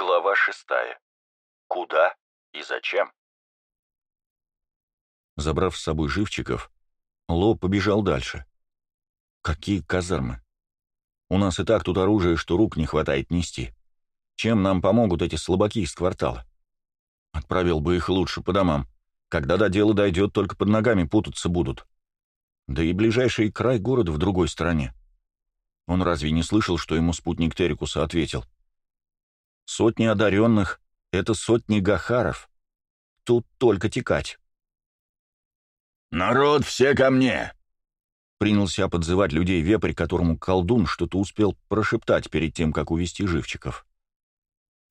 Глава шестая. Куда и зачем? Забрав с собой живчиков, Ло побежал дальше. Какие казармы? У нас и так тут оружие, что рук не хватает нести. Чем нам помогут эти слабаки из квартала? Отправил бы их лучше по домам. Когда до дела дойдет, только под ногами путаться будут. Да и ближайший край города в другой стороне. Он разве не слышал, что ему спутник Терикуса ответил? Сотни одаренных — это сотни гахаров. Тут только текать. «Народ, все ко мне!» Принялся подзывать людей вепрь, которому колдун что-то успел прошептать перед тем, как увести живчиков.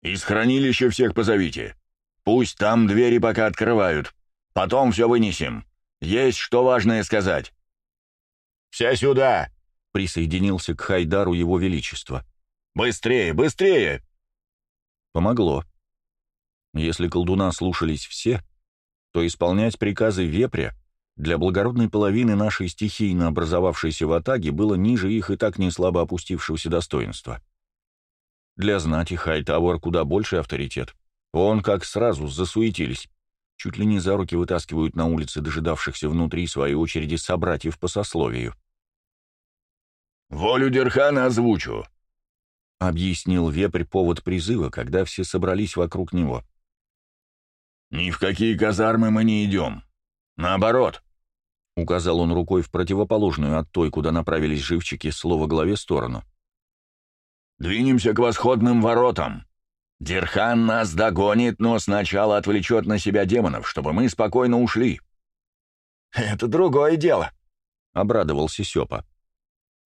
«Из хранилища всех позовите. Пусть там двери пока открывают. Потом все вынесем. Есть что важное сказать». «Все сюда!» — присоединился к Хайдару его величество. «Быстрее, быстрее!» Помогло. Если колдуна слушались все, то исполнять приказы вепря для благородной половины нашей стихийно образовавшейся в Атаге было ниже их и так не слабо опустившегося достоинства. Для знати Хайтауэр куда больше авторитет. Он как сразу засуетились. Чуть ли не за руки вытаскивают на улице дожидавшихся внутри своей очереди собратьев по сословию. «Волю Дерхана озвучу», — объяснил вепрь повод призыва, когда все собрались вокруг него. «Ни в какие казармы мы не идем. Наоборот», — указал он рукой в противоположную от той, куда направились живчики, слово главе сторону. «Двинемся к восходным воротам. Дерхан нас догонит, но сначала отвлечет на себя демонов, чтобы мы спокойно ушли». «Это другое дело», — обрадовался Сёпа.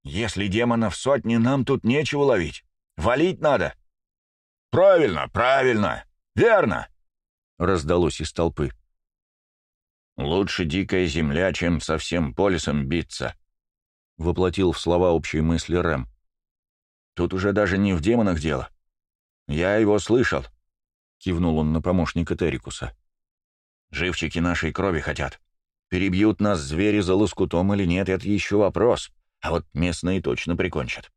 «Если демонов сотни, нам тут нечего ловить. Валить надо!» «Правильно, правильно! Верно!» — раздалось из толпы. «Лучше дикая земля, чем со всем полисом биться», — воплотил в слова общие мысли Рэм. «Тут уже даже не в демонах дело. Я его слышал», — кивнул он на помощника Терикуса. «Живчики нашей крови хотят. Перебьют нас звери за лоскутом или нет, это еще вопрос, а вот местные точно прикончат.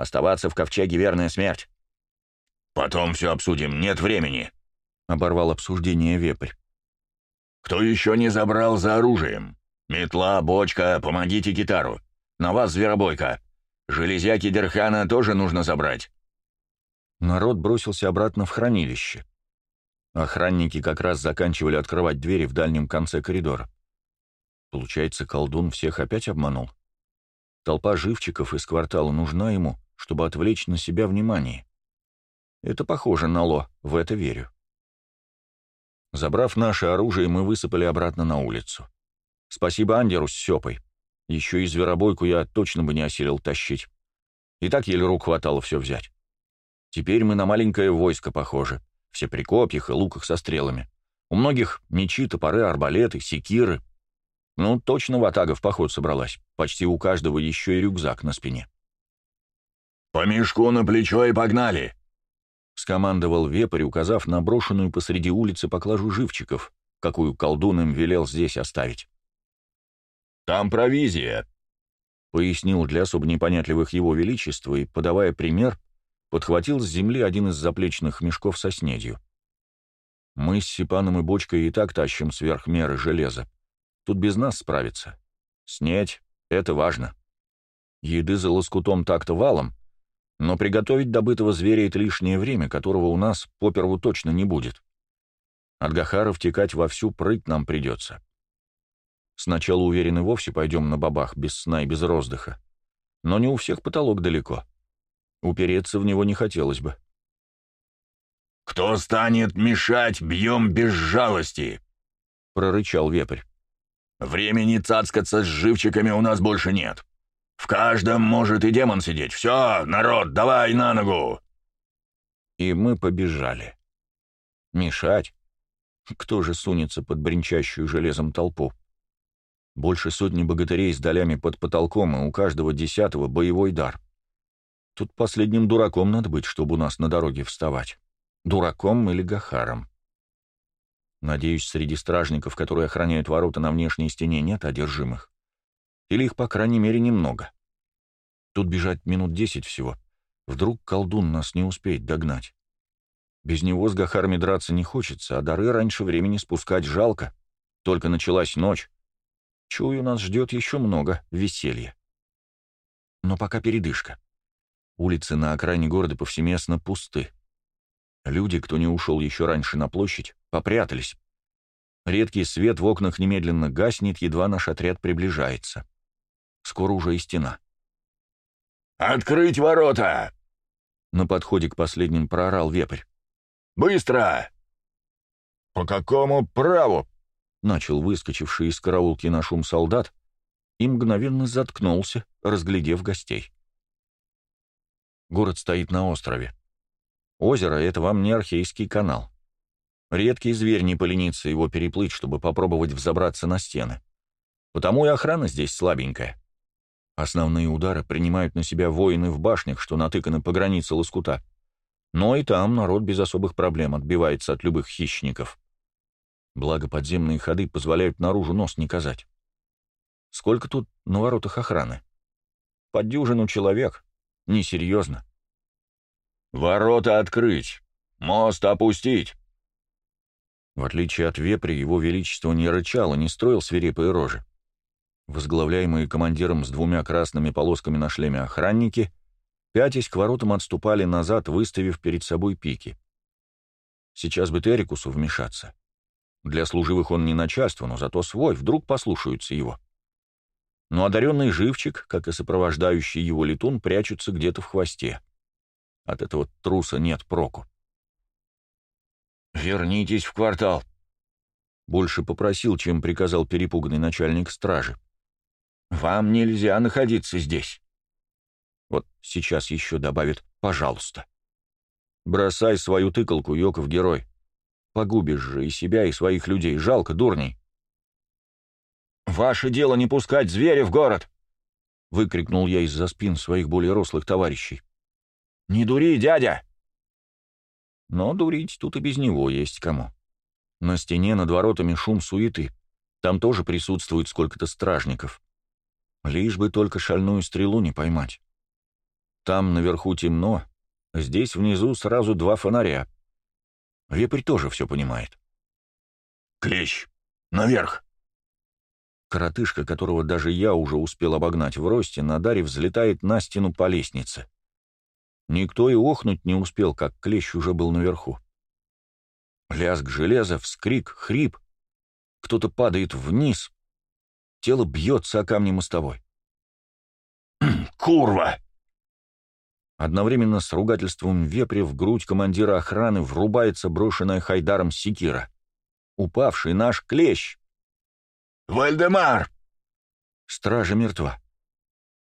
Оставаться в ковчеге — верная смерть. «Потом все обсудим, нет времени», — оборвал обсуждение вепрь. «Кто еще не забрал за оружием? Метла, бочка, помогите гитару. На вас зверобойка. Железяки Дерхана тоже нужно забрать». Народ бросился обратно в хранилище. Охранники как раз заканчивали открывать двери в дальнем конце коридора. Получается, колдун всех опять обманул? Толпа живчиков из квартала нужна ему, чтобы отвлечь на себя внимание. Это похоже на Ло, в это верю. Забрав наше оружие, мы высыпали обратно на улицу. Спасибо Андеру с Сёпой. Еще и зверобойку я точно бы не осилил тащить. И так еле рук хватало все взять. Теперь мы на маленькое войско похожи. Все при копьях и луках со стрелами. У многих мечи, топоры, арбалеты, секиры. Ну, точно ватага в поход собралась. Почти у каждого еще и рюкзак на спине. «По мешку на плечо и погнали!» — скомандовал вепрь, указав на брошенную посреди улицы поклажу живчиков, какую колдун им велел здесь оставить. «Там провизия», — пояснил для особо непонятливых его величества и, подавая пример, подхватил с земли один из заплечных мешков со снедью. Мы с Сипаном и бочкой и так тащим сверх меры железа. Тут без нас справиться. Снедь — это важно. Еды за лоскутом так-то валом, но приготовить добытого зверя — это лишнее время, которого у нас поперву точно не будет. От Гахаров текать во всю прыть нам придется. Сначала уверены вовсе пойдем на бабах, без сна и без роздыха. Но не у всех потолок далеко. Упереться в него не хотелось бы. «Кто станет мешать, бьем без жалости!» — прорычал вепрь. «Времени цацкаться с живчиками у нас больше нет. В каждом может и демон сидеть. Все, народ, давай на ногу!» И мы побежали. Мешать? Кто же сунется под бренчащую железом толпу? Больше сотни богатырей с долями под потолком, и у каждого десятого боевой дар. Тут последним дураком надо быть, чтобы у нас на дороге вставать. Дураком или гахаром. Надеюсь, среди стражников, которые охраняют ворота на внешней стене, нет одержимых. Или их, по крайней мере, немного. Тут бежать минут десять всего. Вдруг колдун нас не успеет догнать. Без него с Гахарми драться не хочется, а дары раньше времени спускать жалко. Только началась ночь. Чую, нас ждет еще много веселья. Но пока передышка. Улицы на окраине города повсеместно пусты. Люди, кто не ушел еще раньше на площадь, попрятались. Редкий свет в окнах немедленно гаснет, едва наш отряд приближается. Скоро уже и стена. «Открыть ворота!» На подходе к последним проорал вепрь. «Быстро!» «По какому праву?» Начал выскочивший из караулки на шум солдат и мгновенно заткнулся, разглядев гостей. Город стоит на острове. Озеро — это вам не Архейский канал. Редкий зверь не поленится его переплыть, чтобы попробовать взобраться на стены. Потому и охрана здесь слабенькая. Основные удары принимают на себя воины в башнях, что натыканы по границе лоскута. Но и там народ без особых проблем отбивается от любых хищников. Благо подземные ходы позволяют наружу нос не казать. Сколько тут на воротах охраны? Под дюжину человек. Несерьезно. «Ворота открыть! Мост опустить!» В отличие от вепри, его величество не рычал и не строил свирепые рожи. Возглавляемые командиром с двумя красными полосками на шлеме охранники, пятясь к воротам отступали назад, выставив перед собой пики. Сейчас бы Терикусу вмешаться. Для служивых он не начальство, но зато свой, вдруг послушаются его. Но одаренный живчик, как и сопровождающий его летун, прячутся где-то в хвосте. От этого труса нет проку. «Вернитесь в квартал», — больше попросил, чем приказал перепуганный начальник стражи. «Вам нельзя находиться здесь». Вот сейчас еще добавит «пожалуйста». Бросай свою тыкалку, Йоков герой. Погубишь же и себя, и своих людей. Жалко, дурней. «Ваше дело не пускать зверя в город!» — выкрикнул я из-за спин своих более рослых товарищей. «Не дури, дядя!» Но дурить тут и без него есть кому. На стене над воротами шум суеты. Там тоже присутствует сколько-то стражников. Лишь бы только шальную стрелу не поймать. Там наверху темно, здесь внизу сразу два фонаря. Вепрь тоже все понимает. «Клещ! Наверх!» Коротышка, которого даже я уже успел обогнать в росте, на даре взлетает на стену по лестнице. Никто и охнуть не успел, как клещ уже был наверху. Лязг железа, вскрик, хрип. Кто-то падает вниз. Тело бьется о камни мостовой. «Курва!» Одновременно с ругательством вепря в грудь командира охраны врубается брошенная Хайдаром секира. Упавший наш клещ. «Вальдемар!» Стража мертва.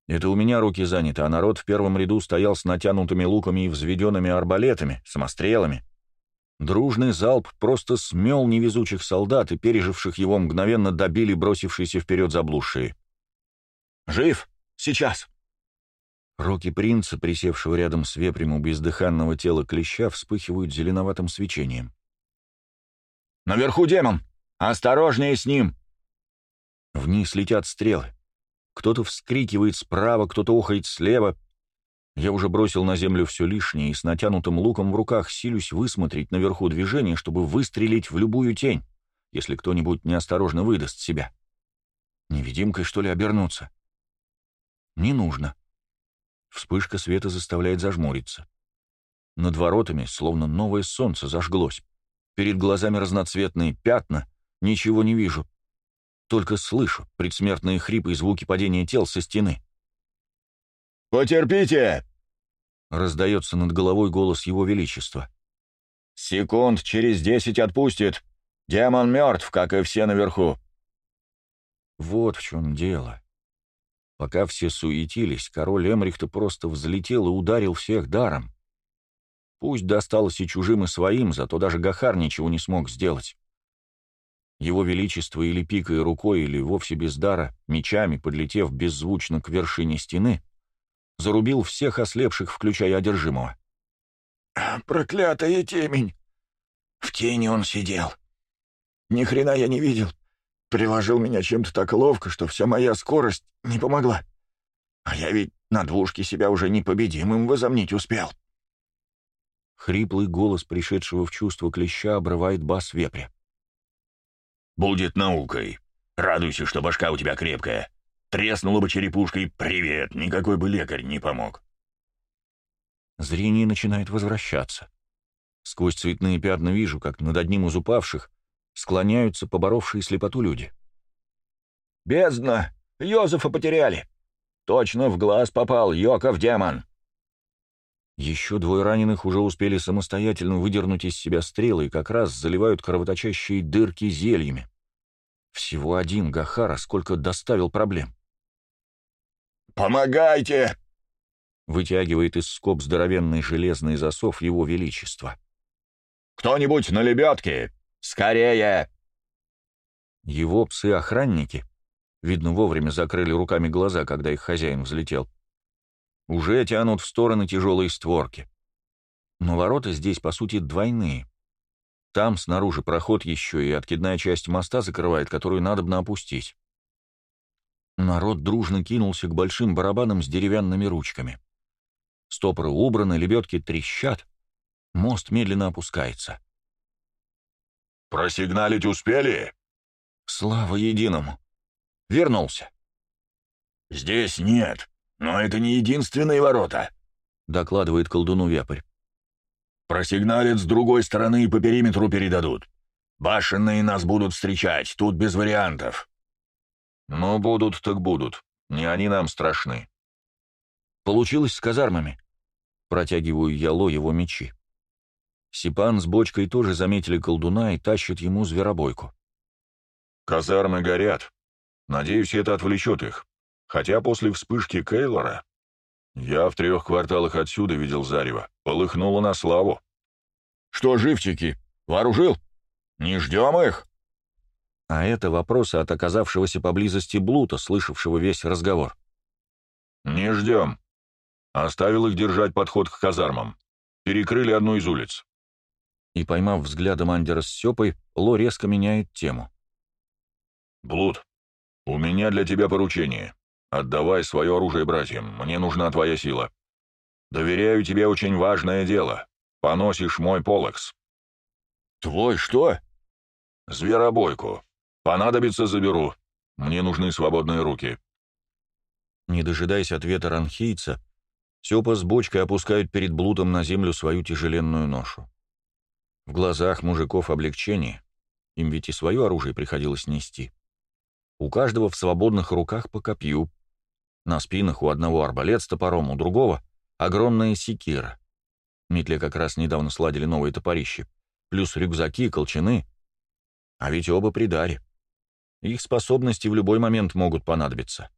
Это у меня руки заняты, а народ в первом ряду стоял с натянутыми луками и взведенными арбалетами, самострелами. Дружный залп просто смел невезучих солдат, и переживших его мгновенно добили бросившиеся вперед заблудшие. «Жив! Сейчас!» Руки принца, присевшего рядом с вепрем у бездыханного тела клеща, вспыхивают зеленоватым свечением. «Наверху демон! Осторожнее с ним!» Вниз летят стрелы. Кто-то вскрикивает справа, кто-то охает слева. Я уже бросил на землю все лишнее и с натянутым луком в руках силюсь высмотреть наверху движение, чтобы выстрелить в любую тень, если кто-нибудь неосторожно выдаст себя. Невидимкой, что ли, обернуться? Не нужно. Вспышка света заставляет зажмуриться. Над воротами словно новое солнце зажглось. Перед глазами разноцветные пятна, ничего не вижу. Только слышу предсмертные хрипы и звуки падения тел со стены. «Потерпите!» — раздается над головой голос Его Величества. «Секунд через десять отпустит. Демон мертв, как и все наверху». Вот в чем дело. Пока все суетились, король Эмрихта просто взлетел и ударил всех даром. Пусть досталось и чужим, и своим, зато даже Гахар ничего не смог сделать. Его Величество или пикой рукой, или вовсе без дара, мечами, подлетев беззвучно к вершине стены, зарубил всех ослепших, включая одержимого. «Проклятая темень!» В тени он сидел. Ни хрена я не видел. Приложил меня чем-то так ловко, что вся моя скорость не помогла. А я ведь на двушке себя уже непобедимым возомнить успел. Хриплый голос пришедшего в чувство клеща обрывает бас вепря. «Будет наукой. Радуйся, что башка у тебя крепкая. Треснула бы черепушкой — привет, никакой бы лекарь не помог». Зрение начинает возвращаться. Сквозь цветные пятна вижу, как над одним из упавших склоняются поборовшие слепоту люди. «Бездна! Йозефа потеряли! Точно в глаз попал, Йоков демон!» Еще двое раненых уже успели самостоятельно выдернуть из себя стрелы и как раз заливают кровоточащие дырки зельями. Всего один Гахара сколько доставил проблем. «Помогайте!» — вытягивает из скоб здоровенный железный засов его величества. «Кто-нибудь на лебедке! Скорее!» Его псы-охранники, видно, вовремя закрыли руками глаза, когда их хозяин взлетел, уже тянут в стороны тяжелые створки. Но ворота здесь, по сути, двойные. Там снаружи проход еще и откидная часть моста закрывает, которую надо бы опустить. Народ дружно кинулся к большим барабанам с деревянными ручками. Стопоры убраны, лебедки трещат. Мост медленно опускается. «Просигналить успели?» «Слава единому!» «Вернулся!» «Здесь нет, но это не единственные ворота», — докладывает колдуну вепрь. «Просигналят с другой стороны и по периметру передадут. Башенные нас будут встречать, тут без вариантов». «Ну, будут так будут. Не они нам страшны». «Получилось с казармами». Протягиваю я Ло его мечи. Сипан с бочкой тоже заметили колдуна и тащат ему зверобойку. «Казармы горят. Надеюсь, это отвлечет их. Хотя после вспышки Кейлора я в трех кварталах отсюда видел зарево. Полыхнуло на славу». «Что, живчики, вооружил? Не ждем их?» А это вопросы от оказавшегося поблизости Блута, слышавшего весь разговор. «Не ждем. Оставил их держать подход к казармам. Перекрыли одну из улиц и, поймав взглядом Андера с Сёпой, Ло резко меняет тему. «Блуд, у меня для тебя поручение. Отдавай свое оружие братьям, мне нужна твоя сила. Доверяю тебе очень важное дело. Поносишь мой полокс». «Твой что?» «Зверобойку. Понадобится, заберу. Мне нужны свободные руки». Не дожидаясь ответа ранхийца, Сёпа с бочкой опускают перед Блудом на землю свою тяжеленную ношу. В глазах мужиков облегчение, им ведь и свое оружие приходилось нести. У каждого в свободных руках по копью. На спинах у одного арбалет с топором, у другого — огромная секира. Метле как раз недавно сладили новые топорищи. Плюс рюкзаки, колчаны. А ведь оба при даре. Их способности в любой момент могут понадобиться.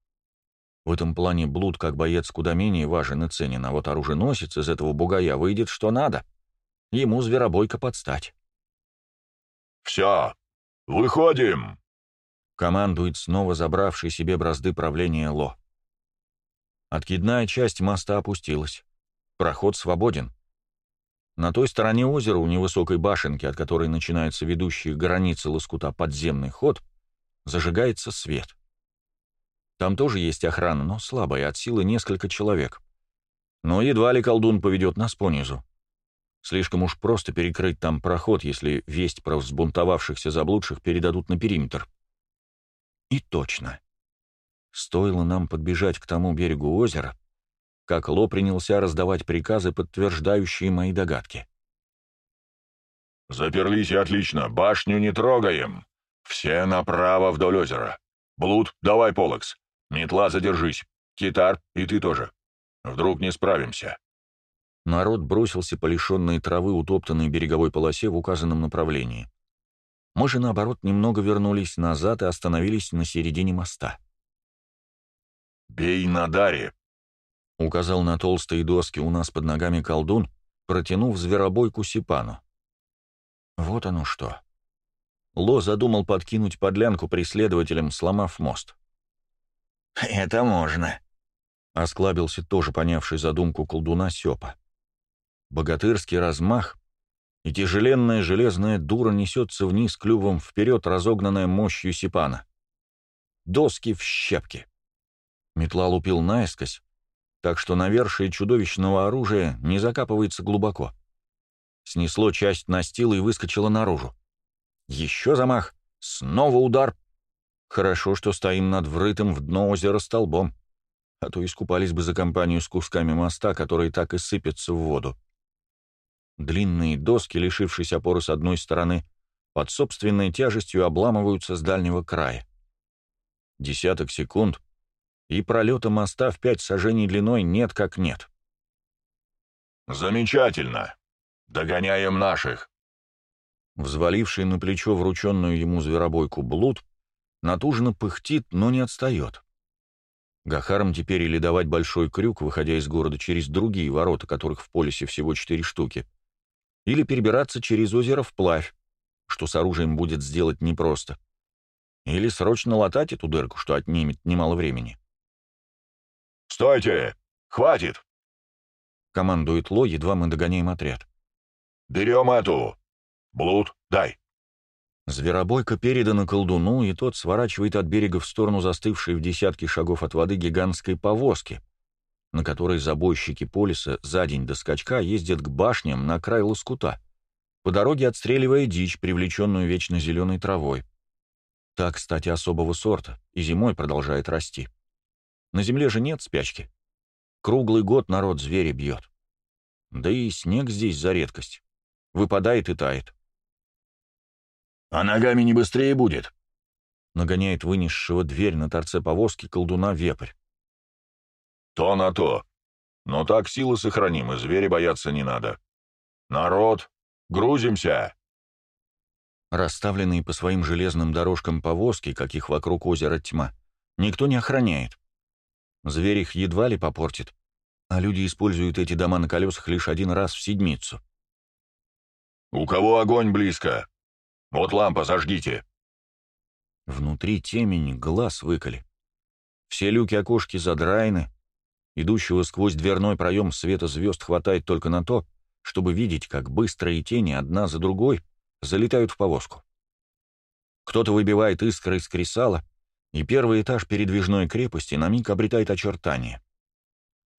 В этом плане блуд как боец куда менее важен и ценен, а вот оруженосец из этого бугая выйдет что надо. Ему зверобойка подстать. «Все, выходим!» — командует снова забравший себе бразды правления Ло. Откидная часть моста опустилась. Проход свободен. На той стороне озера, у невысокой башенки, от которой начинаются ведущие границы лоскута подземный ход, зажигается свет. Там тоже есть охрана, но слабая, от силы несколько человек. Но едва ли колдун поведет нас понизу. Слишком уж просто перекрыть там проход, если весть про взбунтовавшихся заблудших передадут на периметр. И точно. Стоило нам подбежать к тому берегу озера, как Ло принялся раздавать приказы, подтверждающие мои догадки. «Заперлись отлично, башню не трогаем. Все направо вдоль озера. Блуд, давай полокс. Метла, задержись. Китар, и ты тоже. Вдруг не справимся». Народ бросился по лишенной травы утоптанной береговой полосе в указанном направлении. Мы же, наоборот, немного вернулись назад и остановились на середине моста. «Бей на даре!» — указал на толстые доски у нас под ногами колдун, протянув зверобойку Сипану. Вот оно что. Ло задумал подкинуть подлянку преследователям, сломав мост. «Это можно», — осклабился тоже понявший задумку колдуна Сёпа богатырский размах, и тяжеленная железная дура несется вниз клювом вперед, разогнанная мощью сипана. Доски в щепки. Метла лупил наискось, так что навершие чудовищного оружия не закапывается глубоко. Снесло часть настила и выскочило наружу. Еще замах, снова удар. Хорошо, что стоим над врытым в дно озера столбом, а то искупались бы за компанию с кусками моста, которые так и сыпятся в воду. Длинные доски, лишившись опоры с одной стороны, под собственной тяжестью обламываются с дальнего края. Десяток секунд, и пролета моста в пять сажений длиной нет как нет. «Замечательно! Догоняем наших!» Взваливший на плечо врученную ему зверобойку блуд, натужно пыхтит, но не отстает. Гахарам теперь или давать большой крюк, выходя из города через другие ворота, которых в полисе всего четыре штуки, или перебираться через озеро вплавь, что с оружием будет сделать непросто, или срочно латать эту дырку, что отнимет немало времени. «Стойте! Хватит!» командует Ло, едва мы догоняем отряд. «Берем эту! Блуд, дай!» Зверобойка передана колдуну, и тот сворачивает от берега в сторону застывшей в десятки шагов от воды гигантской повозки, на которой забойщики полиса за день до скачка ездят к башням на край лоскута, по дороге отстреливая дичь, привлеченную вечно зеленой травой. Та, кстати, особого сорта, и зимой продолжает расти. На земле же нет спячки. Круглый год народ зверя бьет. Да и снег здесь за редкость. Выпадает и тает. «А ногами не быстрее будет?» Нагоняет вынесшего дверь на торце повозки колдуна вепрь. «То на то. Но так силы сохраним, и зверя бояться не надо. Народ, грузимся!» Расставленные по своим железным дорожкам повозки, каких вокруг озера тьма, никто не охраняет. Зверь их едва ли попортит, а люди используют эти дома на колесах лишь один раз в седмицу. «У кого огонь близко? Вот лампа, зажгите!» Внутри темень, глаз выколи. Все люки-окошки задраены. Идущего сквозь дверной проем света звезд хватает только на то, чтобы видеть, как быстрые тени одна за другой залетают в повозку. Кто-то выбивает искры из кресала, и первый этаж передвижной крепости на миг обретает очертания.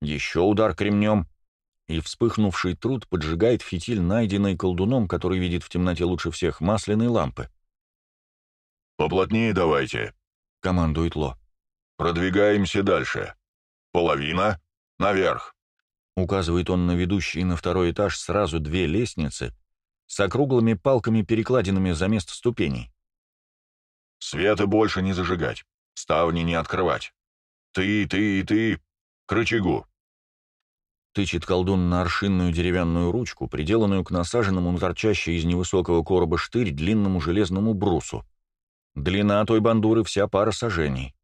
Еще удар кремнем, и вспыхнувший труд поджигает фитиль, найденный колдуном, который видит в темноте лучше всех масляной лампы. «Поплотнее давайте», — командует Ло. «Продвигаемся дальше. Половина. Наверх». Указывает он на ведущие на второй этаж сразу две лестницы с округлыми палками-перекладинами за место ступеней. Света больше не зажигать, ставни не открывать. Ты, ты и ты к рычагу. Тычет колдун на аршинную деревянную ручку, приделанную к насаженному на торчащей из невысокого короба штырь длинному железному брусу. Длина той бандуры вся пара сажений.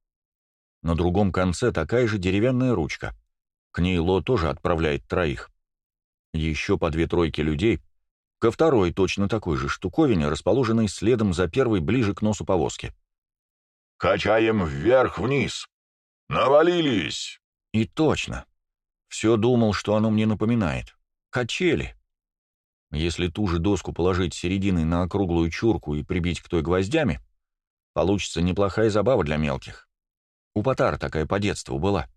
На другом конце такая же деревянная ручка. К ней Ло тоже отправляет троих. Еще по две тройки людей ко второй точно такой же штуковине, расположенной следом за первой ближе к носу повозки. «Качаем вверх-вниз! Навалились!» И точно. Все думал, что оно мне напоминает. Качели. Если ту же доску положить серединой на округлую чурку и прибить к той гвоздями, получится неплохая забава для мелких. У Потара такая по детству была.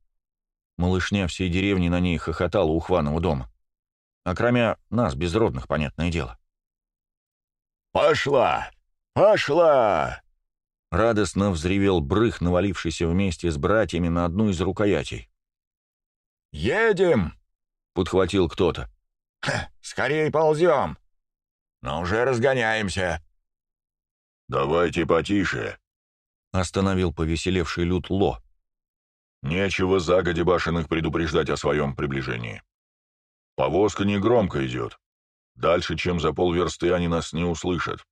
Малышня всей деревни на ней хохотала у Хванова дома. А кроме нас, безродных, понятное дело. «Пошла! Пошла!» Радостно взревел брых, навалившийся вместе с братьями на одну из рукоятей. «Едем!» — подхватил кто-то. «Скорей ползем! Но уже разгоняемся!» «Давайте потише!» — остановил повеселевший Лют Ло. «Нечего загодя башенных предупреждать о своем приближении. Повозка не громко идет. Дальше, чем за полверсты, они нас не услышат.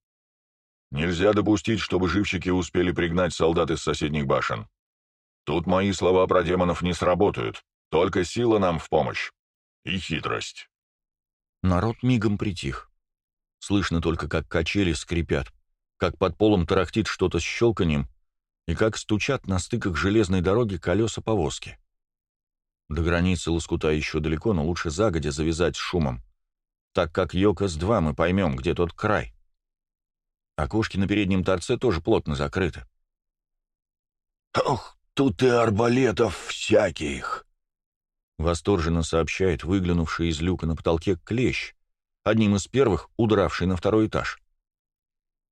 Нельзя допустить, чтобы живчики успели пригнать солдат из соседних башен. Тут мои слова про демонов не сработают. Только сила нам в помощь. И хитрость. Народ мигом притих. Слышно только, как качели скрипят, как под полом тарахтит что-то с щелканием и как стучат на стыках железной дороги колеса повозки. До границы лоскута еще далеко, но лучше загодя завязать с шумом, так как Йокос-2 мы поймем, где тот край. Окошки на переднем торце тоже плотно закрыты. «Ох, тут и арбалетов всяких!» Восторженно сообщает выглянувший из люка на потолке клещ, одним из первых удравший на второй этаж.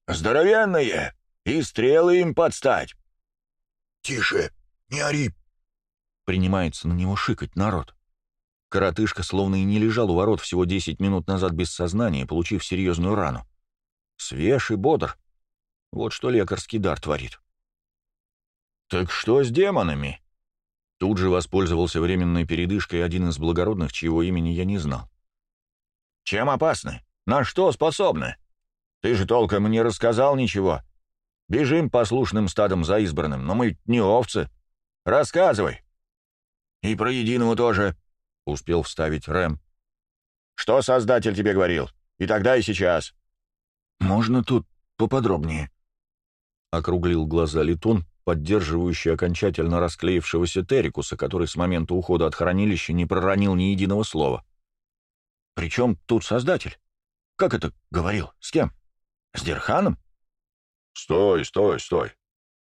«Здоровенные! И стрелы им подстать!» «Тише! Не ори!» Принимается на него шикать народ. Коротышка словно и не лежал у ворот всего десять минут назад без сознания, получив серьезную рану. Свеж и бодр. Вот что лекарский дар творит. «Так что с демонами?» Тут же воспользовался временной передышкой один из благородных, чьего имени я не знал. «Чем опасны? На что способны? Ты же толком не рассказал ничего. Бежим послушным стадом за избранным, но мы не овцы. Рассказывай!» «И про единого тоже», — успел вставить Рэм. «Что Создатель тебе говорил? И тогда, и сейчас». «Можно тут поподробнее?» — округлил глаза Летун, поддерживающий окончательно расклеившегося Террикуса, который с момента ухода от хранилища не проронил ни единого слова. «Причем тут Создатель? Как это говорил? С кем? С Дерханом?» «Стой, стой, стой!»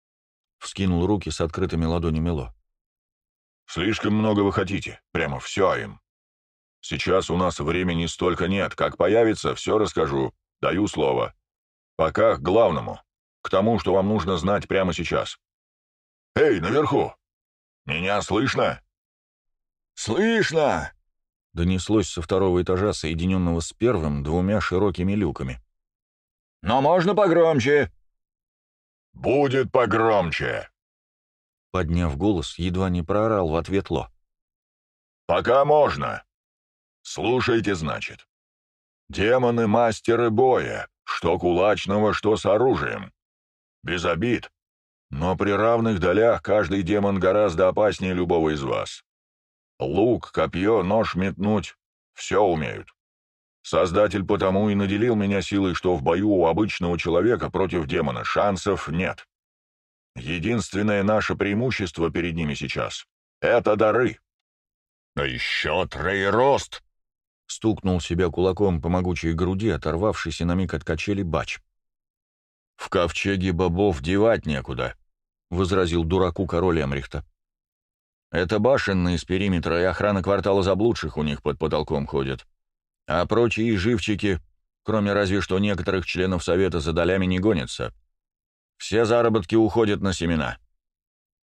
— вскинул руки с открытыми ладонями Ло. «Слишком много вы хотите. Прямо все им. Сейчас у нас времени столько нет. Как появится, все расскажу. Даю слово. Пока к главному. К тому, что вам нужно знать прямо сейчас. Эй, наверху! Меня слышно?» «Слышно!» — донеслось со второго этажа, соединенного с первым, двумя широкими люками. «Но можно погромче!» «Будет погромче!» Подняв голос, едва не проорал в ответ Ло. «Пока можно. Слушайте, значит. Демоны — мастеры боя, что кулачного, что с оружием. Без обид. Но при равных долях каждый демон гораздо опаснее любого из вас. Лук, копье, нож метнуть — все умеют. Создатель потому и наделил меня силой, что в бою у обычного человека против демона шансов нет. Единственное наше преимущество перед ними сейчас — это дары. «А еще троерост!» — стукнул себя кулаком по могучей груди, оторвавшийся на миг от качели бач. «В ковчеге бобов девать некуда», — возразил дураку король Эмрихта. «Это башенные из периметра и охрана квартала заблудших у них под потолком ходят. А прочие живчики, кроме разве что некоторых членов совета за долями, не гонятся. Все заработки уходят на семена.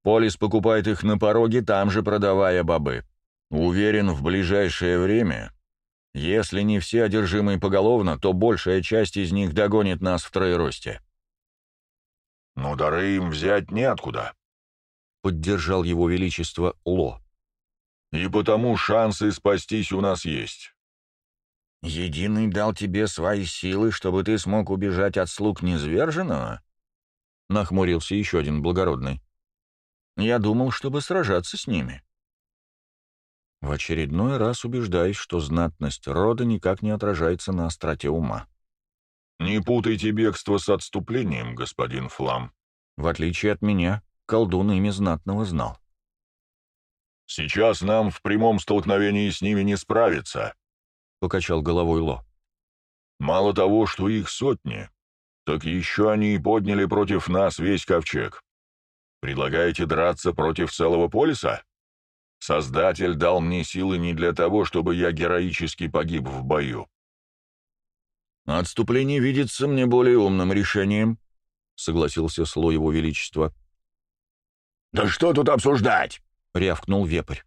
Полис покупает их на пороге, там же продавая бобы. Уверен, в ближайшее время, если не все одержимые поголовно, то большая часть из них догонит нас в троеросте. «Но дары им взять неоткуда», — поддержал его величество Ло. «И потому шансы спастись у нас есть». «Единый дал тебе свои силы, чтобы ты смог убежать от слуг Незверженного?» — нахмурился еще один благородный. «Я думал, чтобы сражаться с ними». В очередной раз убеждаюсь, что знатность рода никак не отражается на остроте ума. «Не путайте бегство с отступлением, господин Флам». В отличие от меня, колдун имя знатного знал. «Сейчас нам в прямом столкновении с ними не справиться», — покачал головой Ло. «Мало того, что их сотни, так еще они и подняли против нас весь ковчег. Предлагаете драться против целого полиса? Создатель дал мне силы не для того, чтобы я героически погиб в бою. «Отступление видится мне более умным решением», — согласился Сло его величества. «Да что тут обсуждать?» — рявкнул вепрь.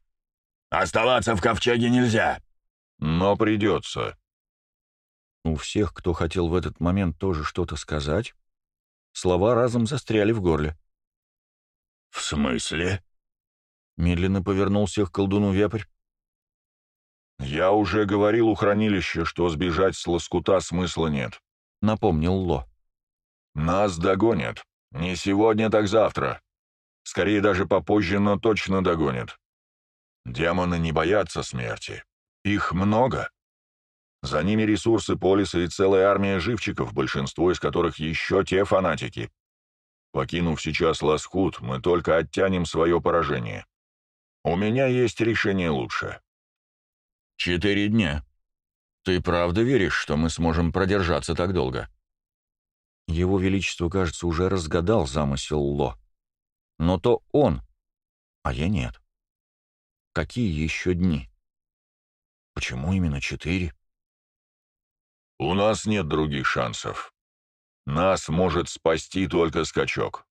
«Оставаться в ковчеге нельзя». «Но придется», у всех, кто хотел в этот момент тоже что-то сказать, слова разом застряли в горле. «В смысле?» Медленно повернулся к колдуну вепрь. «Я уже говорил у хранилища, что сбежать с лоскута смысла нет», — напомнил Ло. «Нас догонят. Не сегодня, так завтра. Скорее даже попозже, но точно догонят. Демоны не боятся смерти. Их много. За ними ресурсы полиса и целая армия живчиков, большинство из которых еще те фанатики. Покинув сейчас Ласкут, мы только оттянем свое поражение. У меня есть решение лучше. Четыре дня. Ты правда веришь, что мы сможем продержаться так долго? Его Величество, кажется, уже разгадал замысел Ло. Но то он, а я нет. Какие еще дни? Почему именно четыре? У нас нет других шансов. Нас может спасти только скачок.